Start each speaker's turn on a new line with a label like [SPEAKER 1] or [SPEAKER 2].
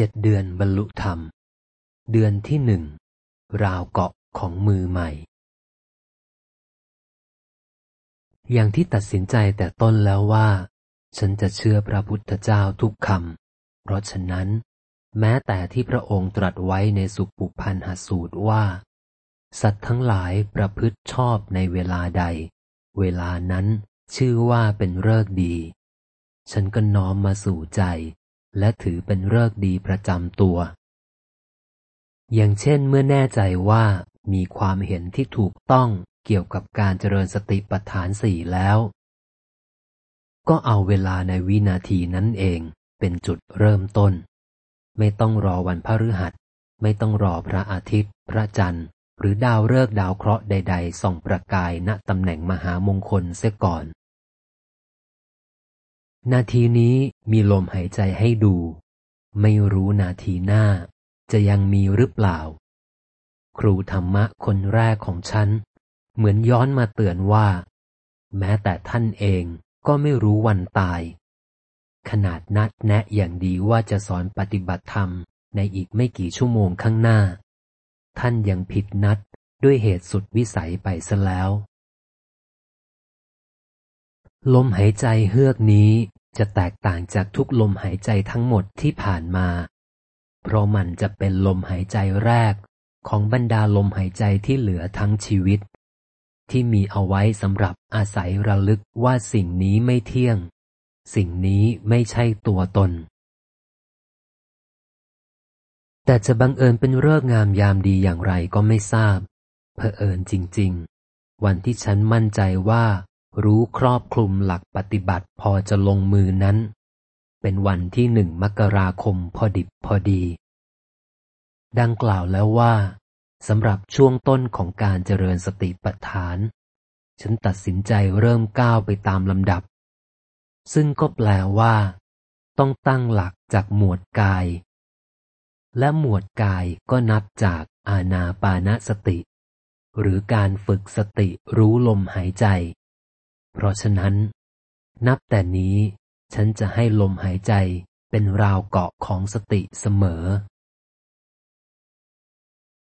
[SPEAKER 1] เจ็ดเดือนบรรลุธรรม เดือนที่หนึ่ง ราวเกาะของมือใหม่ อย่างที่ตัดสินใจแต่ต้นแล้วว่า ฉันจะเชื่อพระพุทธเจ้าทุกคำ เพราะฉะนั้น แม้แต่ที่พระองค์ตรัสไว้ในสุปุพันหสูตรว่า สัตว์ทั้งหลายประพฤติชอบในเวลาใด เวลานั้นชื่อว่าเป็นเลิกดี ฉันก็น้อมมาสู่ใจ และถือเป็นเลิกดีประจำตัว อย่างเช่นเมื่อแน่ใจว่ามีความเห็นที่ถูกต้องเกี่ยวกับการเจริญสติปัฏฐานสี่แล้ว ก็เอาเวลาในวินาทีนั้นเองเป็นจุดเริ่มต้น ไม่ต้องรอวันพฤหัส ไม่ต้องรอพระอาทิตย์ พระจันทร์ หรือดาวฤกษ์ดาวเคราะห์ใด ๆ ส่องประกายณตำแหน่งมหามงคลเสียก่อน นาทีนี้มีลมหายใจให้ดู ไม่รู้นาทีหน้า จะยังมีหรือเปล่า ครูธรรมะคนแรกของฉัน เหมือนย้อนมาเตือนว่า แม้แต่ท่านเองก็ไม่รู้วันตาย ขนาดนัดแนะอย่างดีว่าจะสอนปฏิบัติธรรมในอีกไม่กี่ชั่วโมงข้างหน้า ท่านยังผิดนัดด้วยเหตุสุดวิสัยไปซะแล้ว ลมหายใจเฮือกนี้ จะแตกต่างจากทุกลมหายใจทั้งหมดที่ผ่านมา เพราะมันจะเป็นลมหายใจแรกของบรรดาลมหายใจที่เหลือทั้งชีวิต ที่มีเอาไว้สำหรับอาศัยระลึกว่าสิ่งนี้ไม่เที่ยง สิ่งนี้ไม่ใช่ตัวตน แต่จะบังเอิญเป็นเรื่องงามยามดีอย่างไรก็ไม่ทราบเผอิญจริง ๆ วันที่ฉันมั่นใจว่า รู้ครอบคลุมหลักปฏิบัติพอจะลงมือนั้น เป็นวันที่หนึ่งมกราคมพอดิบพอดี ดังกล่าวแล้วว่าสำหรับช่วงต้นของการเจริญสติปัฏฐาน ฉันตัดสินใจเริ่มก้าวไปตามลำดับ ซึ่งก็แปลว่า ต้องตั้งหลักจากหมวดกาย และหมวดกายก็นับจากอาณาปานสติ หรือการฝึกสติรู้ลมหายใจ เพราะฉะนั้น นับแต่นี้ฉันจะให้ลมหายใจเป็นราวเกาะของสติเสมอ